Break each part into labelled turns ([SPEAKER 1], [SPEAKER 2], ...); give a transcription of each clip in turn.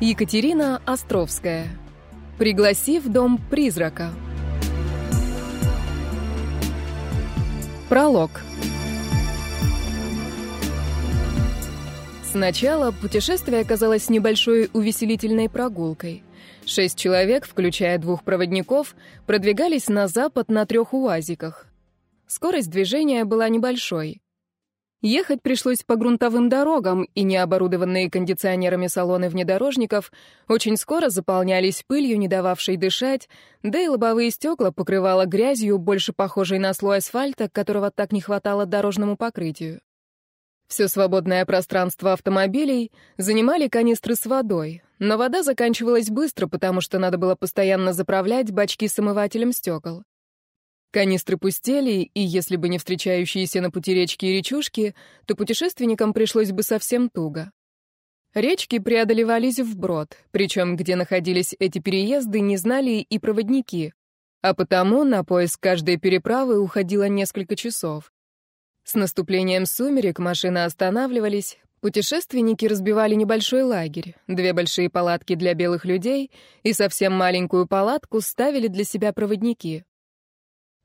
[SPEAKER 1] Екатерина Островская. Пригласи в дом призрака. Пролог. Сначала путешествие оказалось небольшой увеселительной прогулкой. Шесть человек, включая двух проводников, продвигались на запад на трех уазиках. Скорость движения была небольшой. Ехать пришлось по грунтовым дорогам, и необорудованные кондиционерами салоны внедорожников очень скоро заполнялись пылью, не дававшей дышать, да и лобовые стекла покрывало грязью, больше похожей на слой асфальта, которого так не хватало дорожному покрытию. Все свободное пространство автомобилей занимали канистры с водой, но вода заканчивалась быстро, потому что надо было постоянно заправлять бачки с омывателем стекол. Канистры пустели, и если бы не встречающиеся на пути речки и речушки, то путешественникам пришлось бы совсем туго. Речки преодолевались вброд, причем где находились эти переезды, не знали и проводники, а потому на поиск каждой переправы уходило несколько часов. С наступлением сумерек машины останавливались, путешественники разбивали небольшой лагерь, две большие палатки для белых людей и совсем маленькую палатку ставили для себя проводники.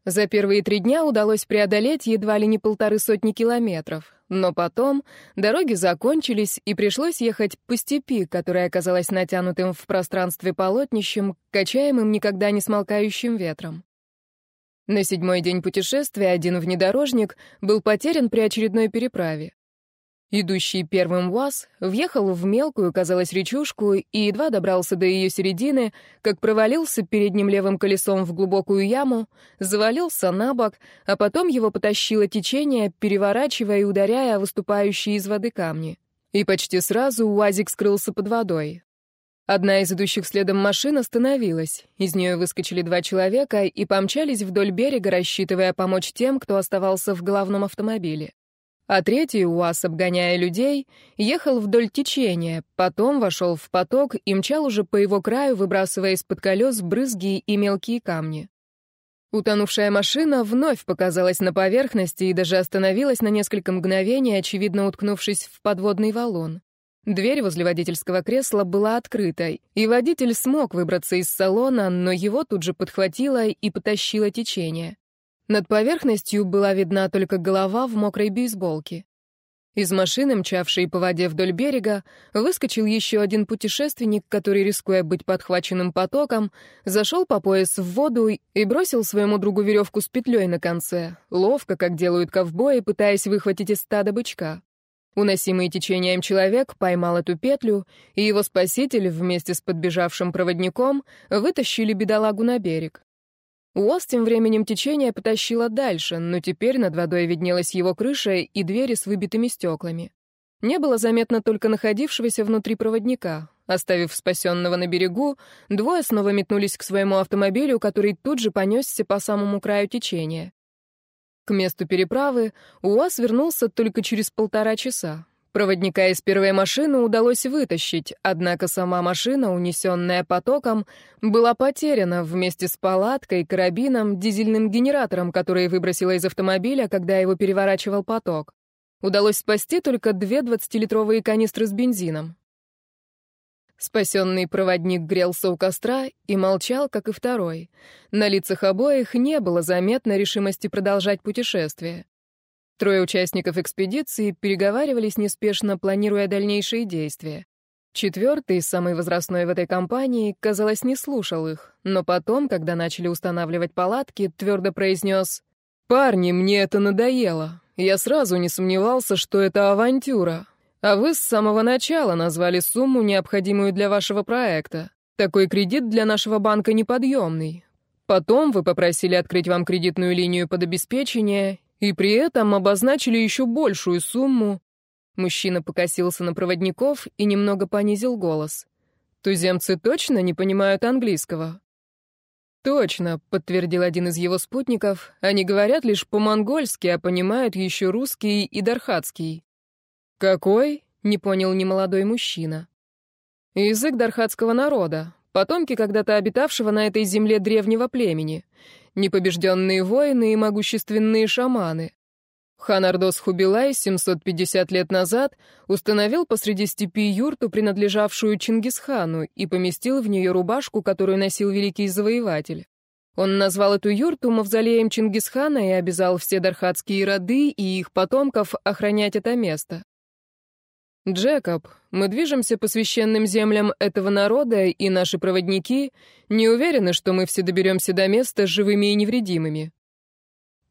[SPEAKER 1] За первые три дня удалось преодолеть едва ли не полторы сотни километров, но потом дороги закончились, и пришлось ехать по степи, которая оказалась натянутым в пространстве полотнищем, качаемым никогда не смолкающим ветром. На седьмой день путешествия один внедорожник был потерян при очередной переправе. Идущий первым УАЗ въехал в мелкую, казалось, речушку и едва добрался до ее середины, как провалился передним левым колесом в глубокую яму, завалился на бок, а потом его потащило течение, переворачивая и ударяя выступающие из воды камни. И почти сразу УАЗик скрылся под водой. Одна из идущих следом машин остановилась. Из нее выскочили два человека и помчались вдоль берега, рассчитывая помочь тем, кто оставался в главном автомобиле а третий УАЗ, обгоняя людей, ехал вдоль течения, потом вошел в поток и мчал уже по его краю, выбрасывая из-под колес брызги и мелкие камни. Утонувшая машина вновь показалась на поверхности и даже остановилась на несколько мгновений, очевидно уткнувшись в подводный валун. Дверь возле водительского кресла была открытой, и водитель смог выбраться из салона, но его тут же подхватило и потащило течение. Над поверхностью была видна только голова в мокрой бейсболке. Из машины, мчавшей по воде вдоль берега, выскочил еще один путешественник, который, рискуя быть подхваченным потоком, зашел по пояс в воду и бросил своему другу веревку с петлей на конце, ловко, как делают ковбои, пытаясь выхватить из стада бычка. Уносимый течением человек поймал эту петлю, и его спаситель вместе с подбежавшим проводником вытащили бедолагу на берег. Уоз тем временем течение потащило дальше, но теперь над водой виднелась его крыша и двери с выбитыми стеклами. Не было заметно только находившегося внутри проводника. Оставив спасенного на берегу, двое снова метнулись к своему автомобилю, который тут же понесся по самому краю течения. К месту переправы УАЗ вернулся только через полтора часа. Проводника из первой машины удалось вытащить, однако сама машина, унесенная потоком, была потеряна вместе с палаткой, карабином, дизельным генератором, который выбросила из автомобиля, когда его переворачивал поток. Удалось спасти только две 20-литровые канистры с бензином. Спасенный проводник грелся у костра и молчал, как и второй. На лицах обоих не было заметно решимости продолжать путешествие. Трое участников экспедиции переговаривались неспешно, планируя дальнейшие действия. Четвертый, самый возрастной в этой компании, казалось, не слушал их, но потом, когда начали устанавливать палатки, твердо произнес «Парни, мне это надоело. Я сразу не сомневался, что это авантюра. А вы с самого начала назвали сумму, необходимую для вашего проекта. Такой кредит для нашего банка неподъемный. Потом вы попросили открыть вам кредитную линию под обеспечение, и при этом обозначили еще большую сумму. Мужчина покосился на проводников и немного понизил голос. Туземцы точно не понимают английского? Точно, подтвердил один из его спутников. Они говорят лишь по-монгольски, а понимают еще русский и дархатский. Какой? не понял немолодой мужчина. Язык дархатского народа, потомки когда-то обитавшего на этой земле древнего племени непобежденные воины и могущественные шаманы. Ханардос Хубилай 750 лет назад установил посреди степи юрту, принадлежавшую Чингисхану, и поместил в нее рубашку, которую носил великий завоеватель. Он назвал эту юрту мавзолеем Чингисхана и обязал все дархатские роды и их потомков охранять это место. «Джекоб, мы движемся по священным землям этого народа, и наши проводники не уверены, что мы все доберемся до места живыми и невредимыми».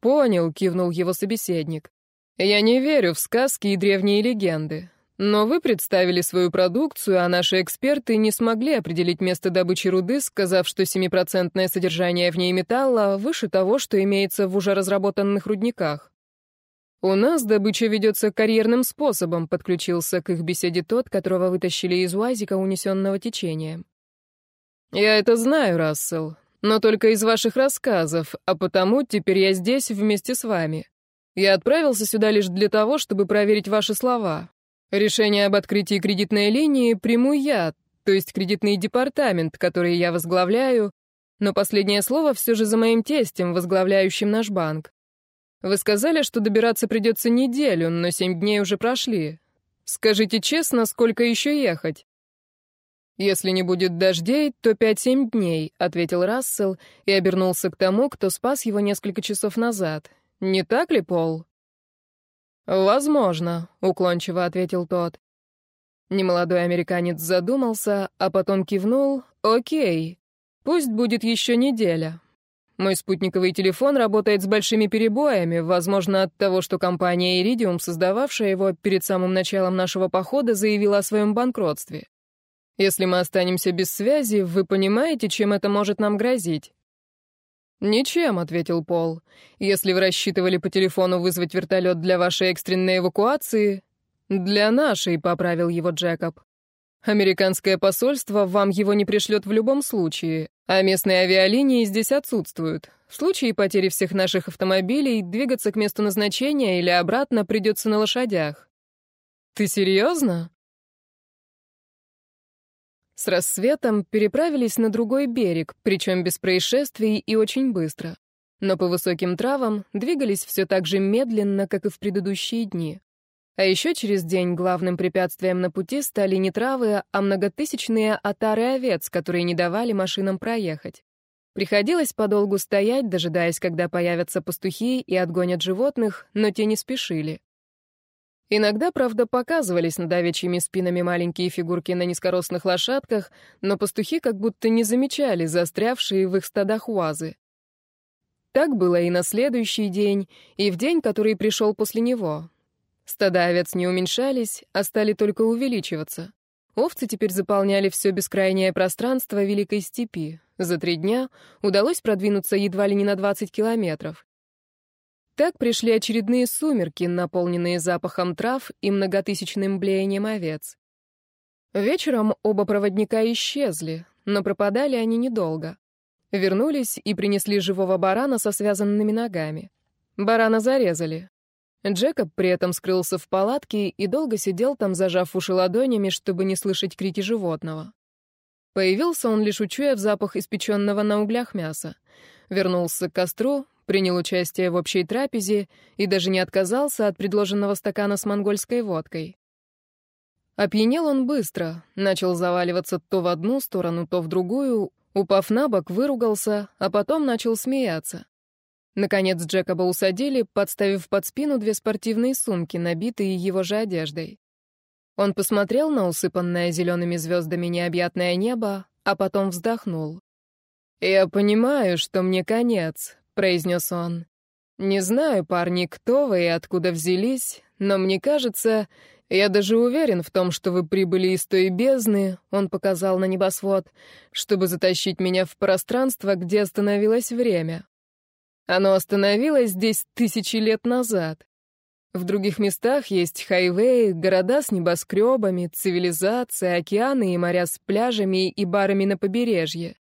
[SPEAKER 1] «Понял», — кивнул его собеседник. «Я не верю в сказки и древние легенды. Но вы представили свою продукцию, а наши эксперты не смогли определить место добычи руды, сказав, что 7% содержание в ней металла выше того, что имеется в уже разработанных рудниках. «У нас добыча ведется карьерным способом», — подключился к их беседе тот, которого вытащили из УАЗика, унесенного течением. «Я это знаю, Рассел, но только из ваших рассказов, а потому теперь я здесь вместе с вами. Я отправился сюда лишь для того, чтобы проверить ваши слова. Решение об открытии кредитной линии приму я, то есть кредитный департамент, который я возглавляю, но последнее слово все же за моим тестем, возглавляющим наш банк. Вы сказали, что добираться придется неделю, но семь дней уже прошли. Скажите честно, сколько еще ехать?» «Если не будет дождей, то пять-семь дней», — ответил Рассел и обернулся к тому, кто спас его несколько часов назад. «Не так ли, Пол?» «Возможно», — уклончиво ответил тот. Немолодой американец задумался, а потом кивнул. «Окей, пусть будет еще неделя. Мой спутниковый телефон работает с большими перебоями, возможно, от того, что компания Iridium, создававшая его перед самым началом нашего похода, заявила о своем банкротстве. Если мы останемся без связи, вы понимаете, чем это может нам грозить? «Ничем», — ответил Пол. «Если вы рассчитывали по телефону вызвать вертолет для вашей экстренной эвакуации...» «Для нашей», — поправил его Джекоб. Американское посольство вам его не пришлет в любом случае, а местные авиалинии здесь отсутствуют. В случае потери всех наших автомобилей двигаться к месту назначения или обратно придется на лошадях. Ты серьезно? С рассветом переправились на другой берег, причем без происшествий и очень быстро. Но по высоким травам двигались все так же медленно, как и в предыдущие дни. А еще через день главным препятствием на пути стали не травы, а многотысячные отары овец, которые не давали машинам проехать. Приходилось подолгу стоять, дожидаясь, когда появятся пастухи и отгонят животных, но те не спешили. Иногда, правда, показывались над овечьими спинами маленькие фигурки на низкорослых лошадках, но пастухи как будто не замечали застрявшие в их стадах уазы. Так было и на следующий день, и в день, который пришел после него. Стада овец не уменьшались, а стали только увеличиваться. Овцы теперь заполняли все бескрайнее пространство Великой Степи. За три дня удалось продвинуться едва ли не на 20 километров. Так пришли очередные сумерки, наполненные запахом трав и многотысячным блеянием овец. Вечером оба проводника исчезли, но пропадали они недолго. Вернулись и принесли живого барана со связанными ногами. Барана зарезали, Джекоб при этом скрылся в палатке и долго сидел там, зажав уши ладонями, чтобы не слышать крики животного. Появился он лишь учуяв запах испеченного на углях мяса. Вернулся к костру, принял участие в общей трапезе и даже не отказался от предложенного стакана с монгольской водкой. Опьянел он быстро, начал заваливаться то в одну сторону, то в другую, упав на бок, выругался, а потом начал смеяться. Наконец Джекоба усадили, подставив под спину две спортивные сумки, набитые его же одеждой. Он посмотрел на усыпанное зелеными звездами необъятное небо, а потом вздохнул. «Я понимаю, что мне конец», — произнес он. «Не знаю, парни, кто вы и откуда взялись, но мне кажется, я даже уверен в том, что вы прибыли из той бездны», — он показал на небосвод, «чтобы затащить меня в пространство, где остановилось время. Оно остановилось здесь тысячи лет назад. В других местах есть хайвеи, города с небоскребами, цивилизация, океаны и моря с пляжами и барами на побережье.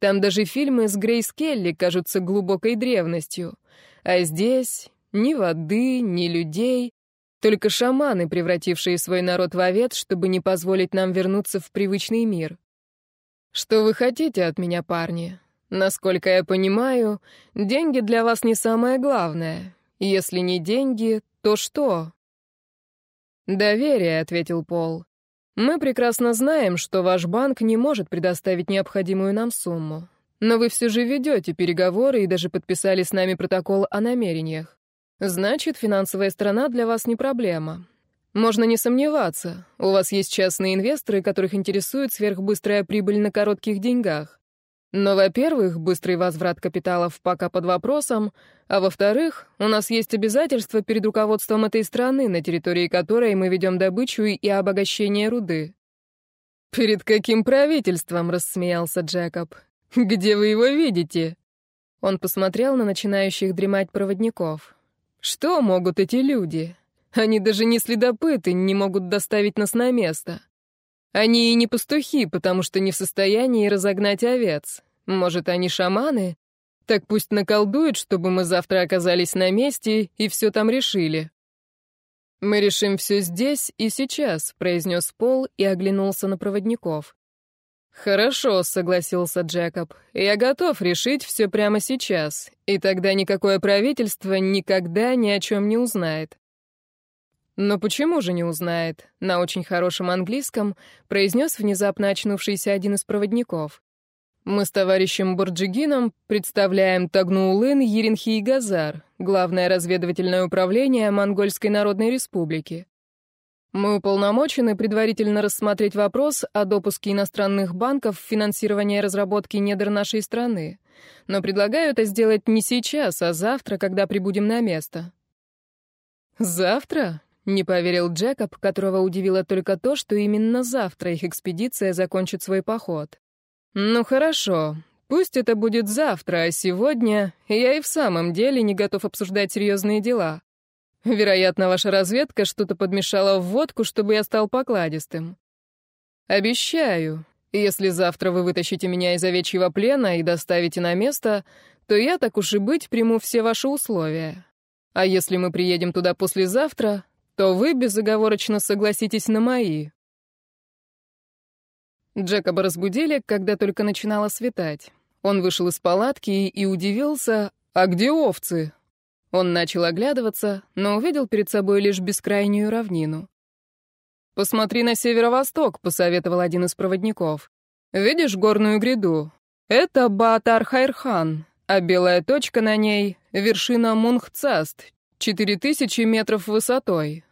[SPEAKER 1] Там даже фильмы с Грейс Келли кажутся глубокой древностью. А здесь ни воды, ни людей, только шаманы, превратившие свой народ в овец, чтобы не позволить нам вернуться в привычный мир. Что вы хотите от меня, парни? Насколько я понимаю, деньги для вас не самое главное. Если не деньги, то что?» «Доверие», — ответил Пол. «Мы прекрасно знаем, что ваш банк не может предоставить необходимую нам сумму. Но вы все же ведете переговоры и даже подписали с нами протокол о намерениях. Значит, финансовая сторона для вас не проблема. Можно не сомневаться, у вас есть частные инвесторы, которых интересует сверхбыстрая прибыль на коротких деньгах. Но, во-первых, быстрый возврат капиталов пока под вопросом, а во-вторых, у нас есть обязательства перед руководством этой страны, на территории которой мы ведем добычу и обогащение руды. «Перед каким правительством?» — рассмеялся Джекоб. «Где вы его видите?» Он посмотрел на начинающих дремать проводников. «Что могут эти люди? Они даже не следопыты, не могут доставить нас на место. Они и не пастухи, потому что не в состоянии разогнать овец. Может, они шаманы? Так пусть наколдуют, чтобы мы завтра оказались на месте и все там решили». «Мы решим все здесь и сейчас», — произнес Пол и оглянулся на проводников. «Хорошо», — согласился Джекоб. «Я готов решить все прямо сейчас, и тогда никакое правительство никогда ни о чем не узнает». «Но почему же не узнает?» — на очень хорошем английском произнес внезапно очнувшийся один из проводников. «Мы с товарищем Борджигином представляем Тагнулын, Еринхи и Газар, главное разведывательное управление Монгольской Народной Республики. Мы уполномочены предварительно рассмотреть вопрос о допуске иностранных банков в финансирование разработки недр нашей страны. Но предлагаю это сделать не сейчас, а завтра, когда прибудем на место. Завтра? Не поверил Джекоб, которого удивило только то, что именно завтра их экспедиция закончит свой поход. Ну хорошо, пусть это будет завтра, а сегодня я и в самом деле не готов обсуждать серьезные дела. Вероятно, ваша разведка что-то подмешала в водку, чтобы я стал покладистым. Обещаю, если завтра вы вытащите меня из овечьего плена и доставите на место, то я, так уж и быть, приму все ваши условия. А если мы приедем туда послезавтра, то вы безоговорочно согласитесь на мои. Джекоба разбудили, когда только начинало светать. Он вышел из палатки и удивился, а где овцы? Он начал оглядываться, но увидел перед собой лишь бескрайнюю равнину. «Посмотри на северо-восток», — посоветовал один из проводников. «Видишь горную гряду? Это Баатар-Хайрхан, а белая точка на ней — вершина Мунхцаст, четыре тысячи метров высотой.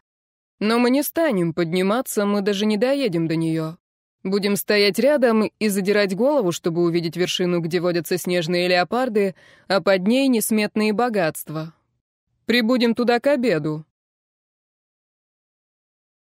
[SPEAKER 1] Но мы не станем подниматься, мы даже не доедем до нее. Будем стоять рядом и задирать голову, чтобы увидеть вершину, где водятся снежные леопарды, а под ней несметные богатства. Прибудем туда к обеду.